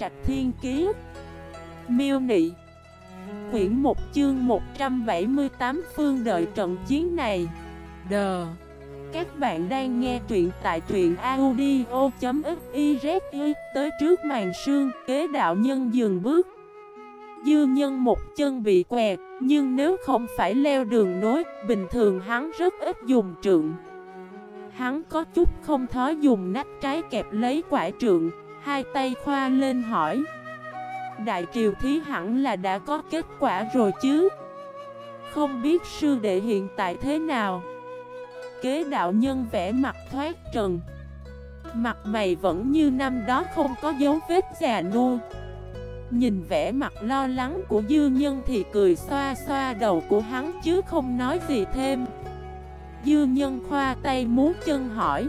Trạch Thiên Kiế Miêu Nị. Quyển 1 chương 178 phương đợi trận chiến này. Đờ Các bạn đang nghe truyện tại truyện audio.xyz Tới trước màn sương kế đạo nhân dừng bước. Dư nhân một chân bị quẹt Nhưng nếu không phải leo đường nối, Bình thường hắn rất ít dùng trượng. Hắn có chút không thói dùng nách trái kẹp lấy quả trượng Hai tay khoa lên hỏi. Đại triều thí hẳn là đã có kết quả rồi chứ? Không biết sư đệ hiện tại thế nào? Kế đạo nhân vẽ mặt thoát trần. Mặt mày vẫn như năm đó không có dấu vết già nua. Nhìn vẻ mặt lo lắng của dư nhân thì cười xoa xoa đầu của hắn chứ không nói gì thêm. Dư nhân khoa tay muốn chân hỏi.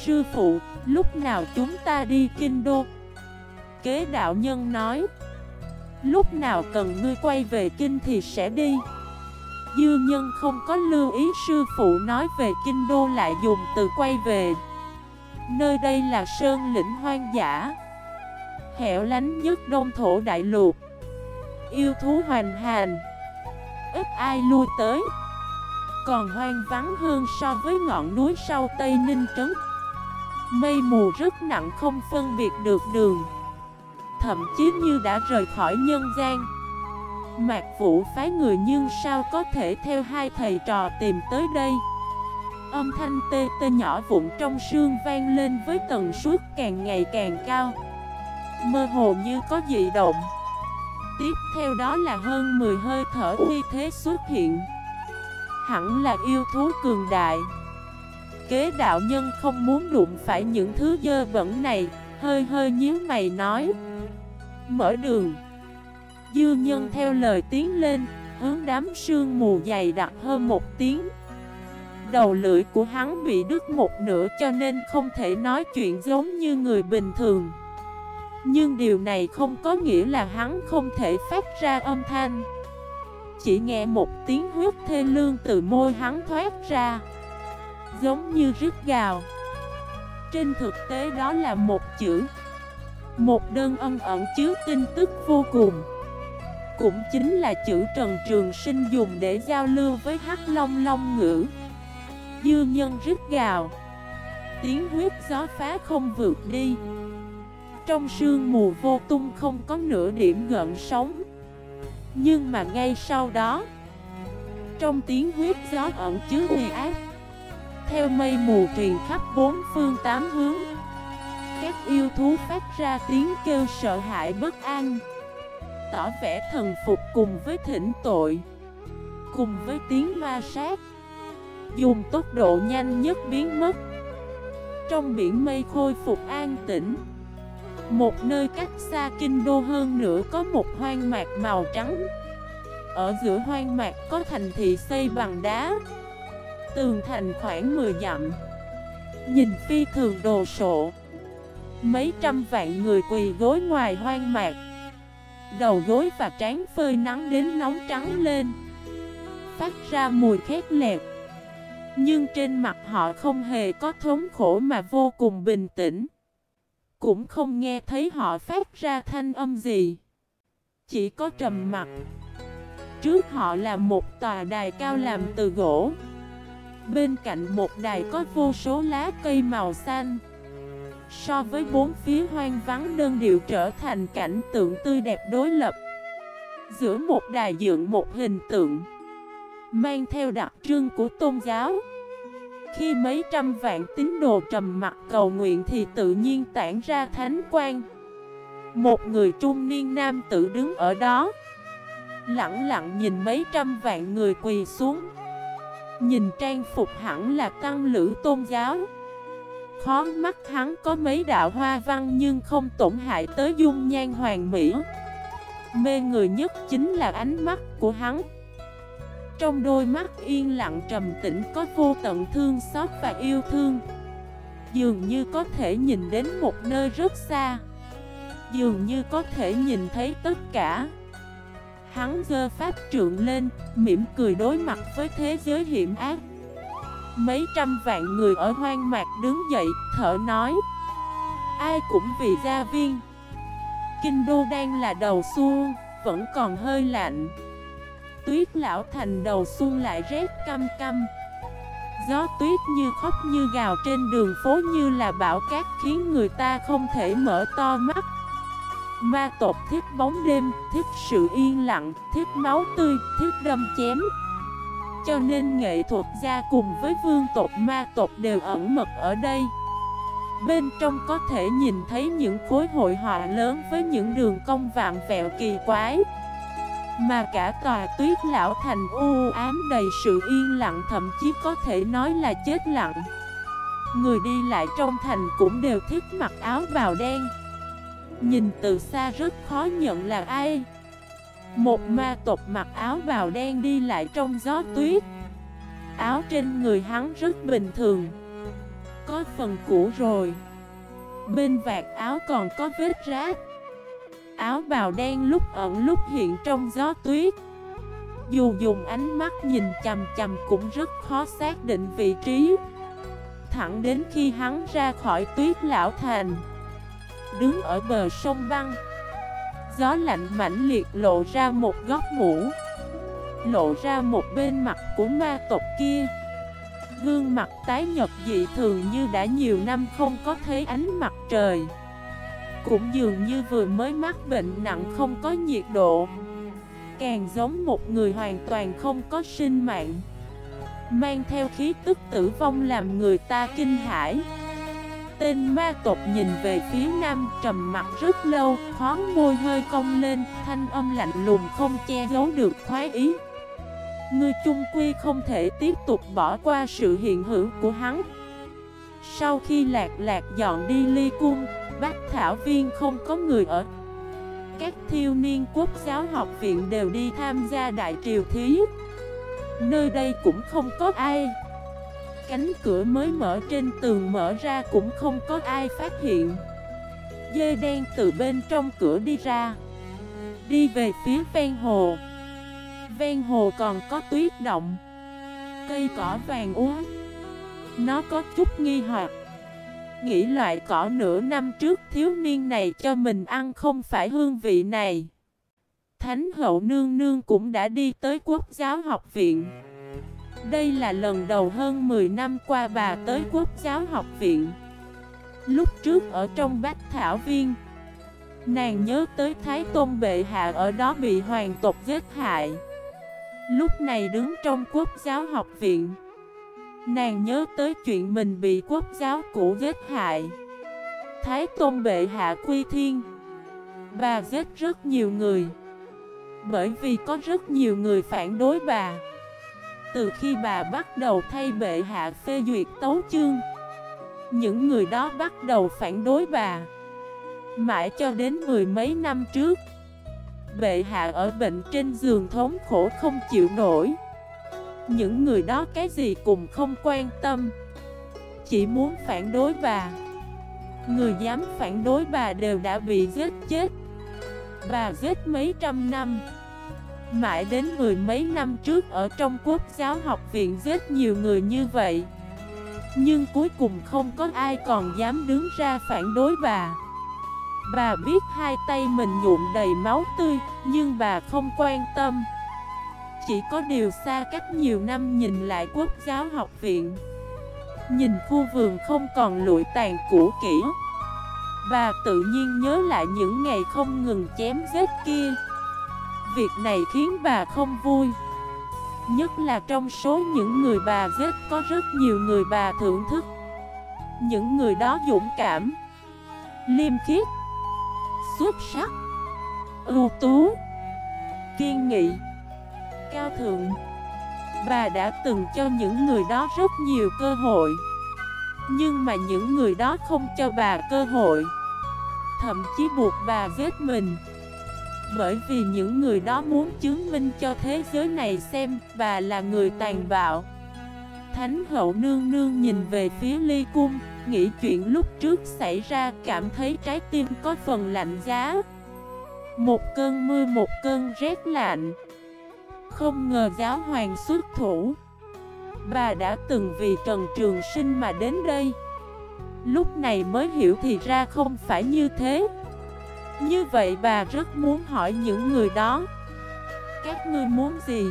Sư phụ, lúc nào chúng ta đi kinh đô? Kế đạo nhân nói Lúc nào cần ngươi quay về kinh thì sẽ đi. Dư nhân không có lưu ý sư phụ nói về kinh đô lại dùng từ quay về. Nơi đây là sơn lĩnh hoang dã Hẻo lánh nhất đông thổ đại lục Yêu thú hoành hành Ít ai lui tới Còn hoang vắng hơn so với ngọn núi sau Tây Ninh Trấn. Mây mù rất nặng không phân biệt được đường. Thậm chí như đã rời khỏi nhân gian. Mạc Vũ phái người nhưng sao có thể theo hai thầy trò tìm tới đây? Âm thanh tê tê nhỏ vụn trong sương vang lên với tần suất càng ngày càng cao. Mơ hồ như có dị động. Tiếp theo đó là hơn 10 hơi thở uy thế xuất hiện. Hẳn là yêu thú cường đại. Kế đạo nhân không muốn đụng phải những thứ dơ bẩn này. Hơi hơi nhíu mày nói. Mở đường. Dư nhân theo lời tiến lên. Hướng đám sương mù dày đặc hơn một tiếng. Đầu lưỡi của hắn bị đứt một nửa cho nên không thể nói chuyện giống như người bình thường. Nhưng điều này không có nghĩa là hắn không thể phát ra âm thanh. Chỉ nghe một tiếng huyết thê lương từ môi hắn thoát ra. Giống như rít gào. Trên thực tế đó là một chữ, Một đơn âm ẩn chứa tin tức vô cùng. Cũng chính là chữ Trần Trường Sinh dùng để giao lưu với Hắc Long Long ngữ. Dư nhân rít gào. Tiếng huyết gió phá không vượt đi. Trong sương mù vô tung không có nửa điểm gợn sóng. Nhưng mà ngay sau đó, Trong tiếng huyết gió ẩn chứa uy ác theo mây mù truyền khắp bốn phương tám hướng, Các yêu thú phát ra tiếng kêu sợ hãi bất an. Tỏ vẻ thần phục cùng với thỉnh tội, Cùng với tiếng ma sát. Dùng tốc độ nhanh nhất biến mất. Trong biển mây khôi phục an tĩnh, Một nơi cách xa kinh đô hơn nữa có một hoang mạc màu trắng. Ở giữa hoang mạc có thành thị xây bằng đá. Tường thành khoảng 10 dặm. Nhìn phi thường đồ sộ. Mấy trăm vạn người quỳ gối ngoài hoang mạc. Đầu gối và trán phơi nắng đến nóng trắng lên. Phát ra mùi khét lẹt. Nhưng trên mặt họ không hề có thống khổ mà vô cùng bình tĩnh. Cũng không nghe thấy họ phát ra thanh âm gì. Chỉ có trầm mặt Trước họ là một tòa đài cao làm từ gỗ. Bên cạnh một đài có vô số lá cây màu xanh. So với bốn phía hoang vắng, đơn điệu trở thành cảnh tượng tươi đẹp đối lập. Giữa một đài dựng một hình tượng, Mang theo đặc trưng của tôn giáo. Khi mấy trăm vạn tín đồ trầm mặt cầu nguyện thì tự nhiên tản ra thánh quang. Một người trung niên nam tử đứng ở đó, Lặng lặng nhìn mấy trăm vạn người quỳ xuống. Nhìn trang phục hẳn là tăng lữ tôn giáo. Khó mắt hắn có mấy đạo hoa văn nhưng không tổn hại tới dung nhan hoàng mỹ. Mê người nhất chính là ánh mắt của hắn. Trong đôi mắt yên lặng trầm tĩnh có vô tận thương xót và yêu thương. Dường như có thể nhìn đến một nơi rất xa. Dường như có thể nhìn thấy tất cả. Hắn dơ pháp trượng lên, mỉm cười đối mặt với thế giới hiểm ác. Mấy trăm vạn người ở hoang mạc đứng dậy, thở nói. Ai cũng vì gia viên. Kinh đô đang là đầu xuân, vẫn còn hơi lạnh. Tuyết lão thành đầu xuân lại rét căm căm. Gió tuyết như khóc như gào trên đường phố như là bão cát khiến người ta không thể mở to mắt. Ma tộc thích bóng đêm, thích sự yên lặng, thích máu tươi, thích đâm chém. Cho nên nghệ thuật gia cùng với vương tộc ma tộc đều ẩn mật ở đây. Bên trong có thể nhìn thấy những khối hội họa lớn với những đường cong vạn vẹo kỳ quái. Mà cả tòa tuyết lão thành u ám đầy sự yên lặng thậm chí có thể nói là chết lặng. Người đi lại trong thành cũng đều thích mặc áo bào đen. Nhìn từ xa rất khó nhận là ai. Một ma tộc mặc áo bào đen đi lại trong gió tuyết. Áo trên người hắn rất bình thường. Có phần cũ rồi. Bên vạt áo còn có vết rác. Áo bào đen lúc ẩn lúc hiện trong gió tuyết. Dù dùng ánh mắt nhìn chầm chầm cũng rất khó xác định vị trí. Thẳng đến khi hắn ra khỏi tuyết lão thành. Đứng ở bờ sông băng. Gió lạnh mãnh liệt lộ ra một góc mũ, Lộ ra một bên mặt của ma tộc kia. Gương mặt tái nhật dị thường như đã nhiều năm không có thấy ánh mặt trời. Cũng dường như vừa mới mắc bệnh nặng không có nhiệt độ. Càng giống một người hoàn toàn không có sinh mạng, Mang theo khí tức tử vong làm người ta kinh hãi. Tên ma tộc nhìn về phía nam trầm mặt rất lâu Khó môi hơi cong lên, Thanh âm lạnh lùng không che giấu được khoái ý. Ngươi chung quy không thể tiếp tục bỏ qua sự hiện hữu của hắn. Sau khi lạc lạc dọn đi ly cung Bác Thảo Viên không có người ở. Các thiêu niên quốc giáo học viện đều đi tham gia đại triều thí. Nơi đây cũng không có ai. Cánh cửa mới mở trên tường mở ra cũng không có ai phát hiện. Dê đen từ bên trong cửa đi ra. Đi về phía ven hồ. Ven hồ còn có tuyết động. Cây cỏ vàng úa Nó có chút nghi hoặc. Nghĩ loại cỏ nửa năm trước thiếu niên này cho mình ăn không phải hương vị này. Thánh hậu nương nương cũng đã đi tới quốc giáo học viện. Đây là lần đầu hơn 10 năm qua bà tới quốc giáo học viện. Lúc trước ở trong bách thảo viên, Nàng nhớ tới Thái Tôn Bệ Hạ ở đó bị hoàng tộc giết hại. Lúc này đứng trong quốc giáo học viện, Nàng nhớ tới chuyện mình bị quốc giáo cũ giết hại. Thái Tôn Bệ Hạ Quy Thiên, Bà giết rất nhiều người. Bởi vì có rất nhiều người phản đối bà. Từ khi bà bắt đầu thay Bệ Hạ phê duyệt tấu chương. Những người đó bắt đầu phản đối bà. Mãi cho đến mười mấy năm trước, Bệ hạ ở bệnh trên giường thống khổ không chịu nổi. Những người đó cái gì cũng không quan tâm, Chỉ muốn phản đối bà. Người dám phản đối bà đều đã bị giết chết. Bà giết mấy trăm năm. Mãi đến mười mấy năm trước ở trong quốc giáo học viện giết nhiều người như vậy Nhưng cuối cùng không có ai còn dám đứng ra phản đối bà Bà biết hai tay mình nhuộm đầy máu tươi, nhưng bà không quan tâm. Chỉ có điều xa cách nhiều năm nhìn lại quốc giáo học viện. Nhìn khu vườn không còn lụi tàn cũ kỹ. Bà tự nhiên nhớ lại những ngày không ngừng chém giết kia. Việc này khiến bà không vui. Nhất là trong số những người bà ghét có rất nhiều người bà thưởng thức. Những người đó dũng cảm, liêm khiết xuất sắc Ưu tú Kiên nghị Cao thượng Bà đã từng cho những người đó rất nhiều cơ hội Nhưng mà những người đó không cho bà cơ hội Thậm chí buộc bà ghét mình bởi vì những người đó muốn chứng minh cho thế giới này xem bà là người tàn bạo. Thánh hậu nương nương nhìn về phía ly cung, Nghĩ chuyện lúc trước xảy ra cảm thấy trái tim có phần lạnh giá. Một cơn mưa, một cơn rét lạnh. Không ngờ giáo hoàng xuất thủ. Bà đã từng vì Trần Trường Sinh mà đến đây. Lúc này mới hiểu thì ra không phải như thế. Như vậy bà rất muốn hỏi những người đó. Các ngươi muốn gì?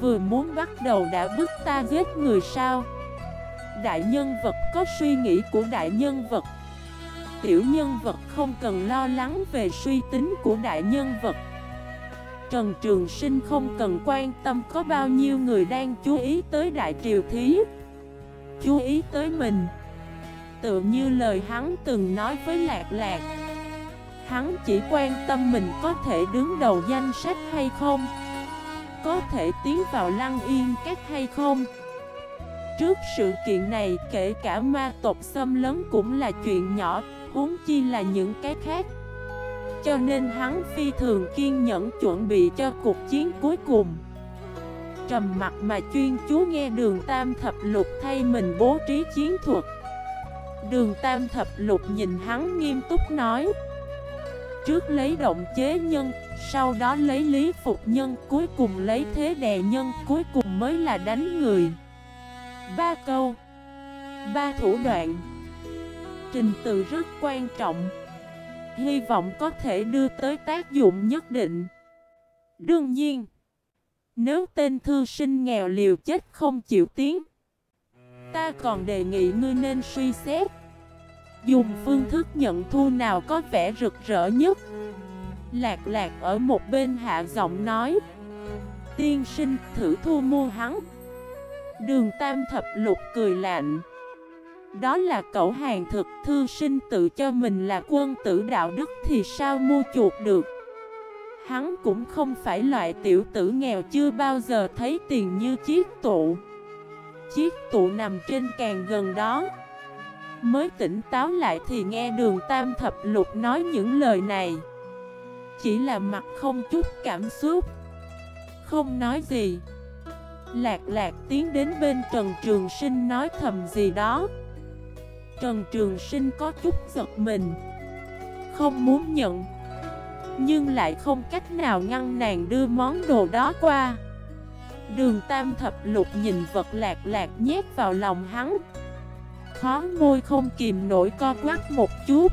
Vừa muốn bắt đầu đã bức ta giết người sao? Đại nhân vật, có suy nghĩ của đại nhân vật. Tiểu nhân vật không cần lo lắng về suy tính của đại nhân vật. Trần Trường Sinh không cần quan tâm có bao nhiêu người đang chú ý tới đại triều thí. Chú ý tới mình. Tựa như lời hắn từng nói với Lạc Lạc. Hắn chỉ quan tâm mình có thể đứng đầu danh sách hay không, Có thể tiến vào lăng yên các hay không. Trước sự kiện này, kể cả ma tộc xâm lấn cũng là chuyện nhỏ, huống chi là những cái khác. Cho nên hắn phi thường kiên nhẫn chuẩn bị cho cuộc chiến cuối cùng. Trầm mặt mà chuyên chú nghe đường tam thập lục thay mình bố trí chiến thuật. Đường tam thập lục nhìn hắn nghiêm túc nói Trước lấy động chế nhân, sau đó lấy lý phục nhân Cuối cùng lấy thế đè nhân, cuối cùng mới là đánh người. Ba câu. Ba thủ đoạn. Trình tự rất quan trọng. Hy vọng có thể đưa tới tác dụng nhất định. Đương nhiên Nếu tên thư sinh nghèo liều chết không chịu tiếng Ta còn đề nghị ngươi nên suy xét. Dùng phương thức nhận thu nào có vẻ rực rỡ nhất? Lạc lạc ở một bên hạ giọng nói. Tiên sinh, thử thu mua hắn. Đường tam thập lục cười lạnh. Đó là cậu hàng thực thư sinh tự cho mình là quân tử đạo đức thì sao mua chuột được? Hắn cũng không phải loại tiểu tử nghèo chưa bao giờ thấy tiền như chiếc tụ. Chiếc tụ nằm trên càng gần đó. Mới tỉnh táo lại thì nghe đường tam thập lục nói những lời này. Chỉ là mặt không chút cảm xúc. Không nói gì. Lạc lạc tiến đến bên Trần Trường Sinh nói thầm gì đó. Trần Trường Sinh có chút giật mình. Không muốn nhận. Nhưng lại không cách nào ngăn nàng đưa món đồ đó qua. Đường tam thập lục nhìn vật lạc lạc nhét vào lòng hắn. Khó môi không kìm nổi co quắp một chút.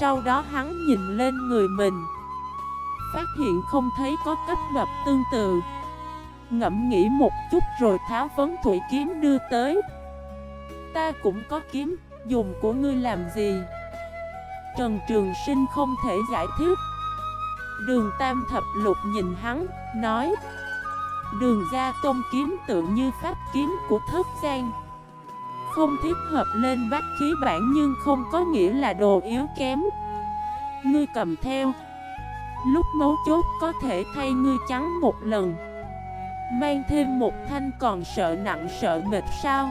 Sau đó hắn nhìn lên người mình. Phát hiện không thấy có cách bậc tương tự. Ngẫm nghĩ một chút rồi tháo vấn thủy kiếm đưa tới. Ta cũng có kiếm, dùng của ngươi làm gì? Trần Trường Sinh không thể giải thích. Đường Tam Thập Lục nhìn hắn, nói Đường ra tôn kiếm tự như pháp kiếm của thất Giang. Không thiết hợp lên bách khí bản nhưng không có nghĩa là đồ yếu kém. Ngươi cầm theo. Lúc mấu chốt có thể thay ngươi trắng một lần. Mang thêm một thanh còn sợ nặng sợ mệt sao?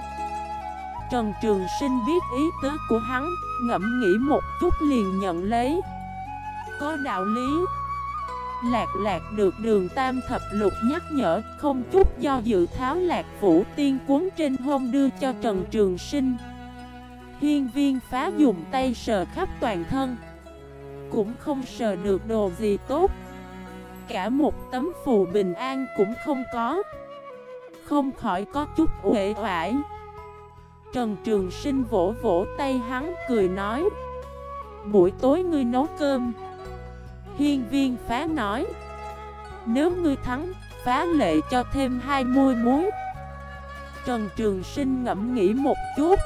Trần Trường Sinh biết ý tứ của hắn, Ngẫm nghĩ một chút liền nhận lấy. Có đạo lý. Lạc lạc được đường tam thập lục nhắc nhở, Không chút do dự tháo lạc vũ tiên cuốn trên hông đưa cho Trần Trường Sinh. Hiên viên phá dùng tay sờ khắp toàn thân. Cũng không sờ được đồ gì tốt. Cả một tấm phù bình an cũng không có. Không khỏi có chút uể oải. Trần Trường Sinh vỗ vỗ tay hắn, cười nói, Buổi tối ngươi nấu cơm. Hiên viên phá nói, Nếu ngươi thắng, Phá lệ cho thêm hai môi muối. Trần Trường Sinh ngẫm nghĩ một chút,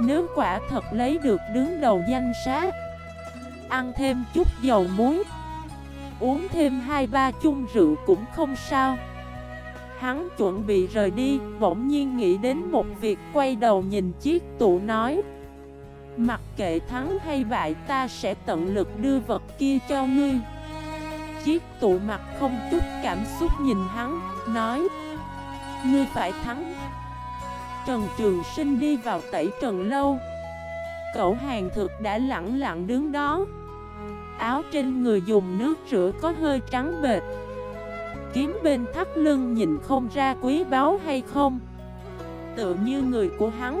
Nếu quả thật lấy được đứng đầu danh sát Ăn thêm chút dầu muối, Uống thêm hai ba chung rượu cũng không sao. Hắn chuẩn bị rời đi, Bỗng nhiên nghĩ đến một việc Quay đầu nhìn chiếc tủ nói Mặc kệ thắng hay bại, ta sẽ tận lực đưa vật kia cho ngươi. Chiếc tụ mặt không chút cảm xúc nhìn hắn, Nói, Ngươi phải thắng. Trần Trường Sinh đi vào tẩy trần lâu. Cậu hàng thực đã lặng lặng đứng đó. Áo trên người dùng nước rửa có hơi trắng bệt. Kiếm bên thắt lưng nhìn không ra quý báu hay không. Tựa như người của hắn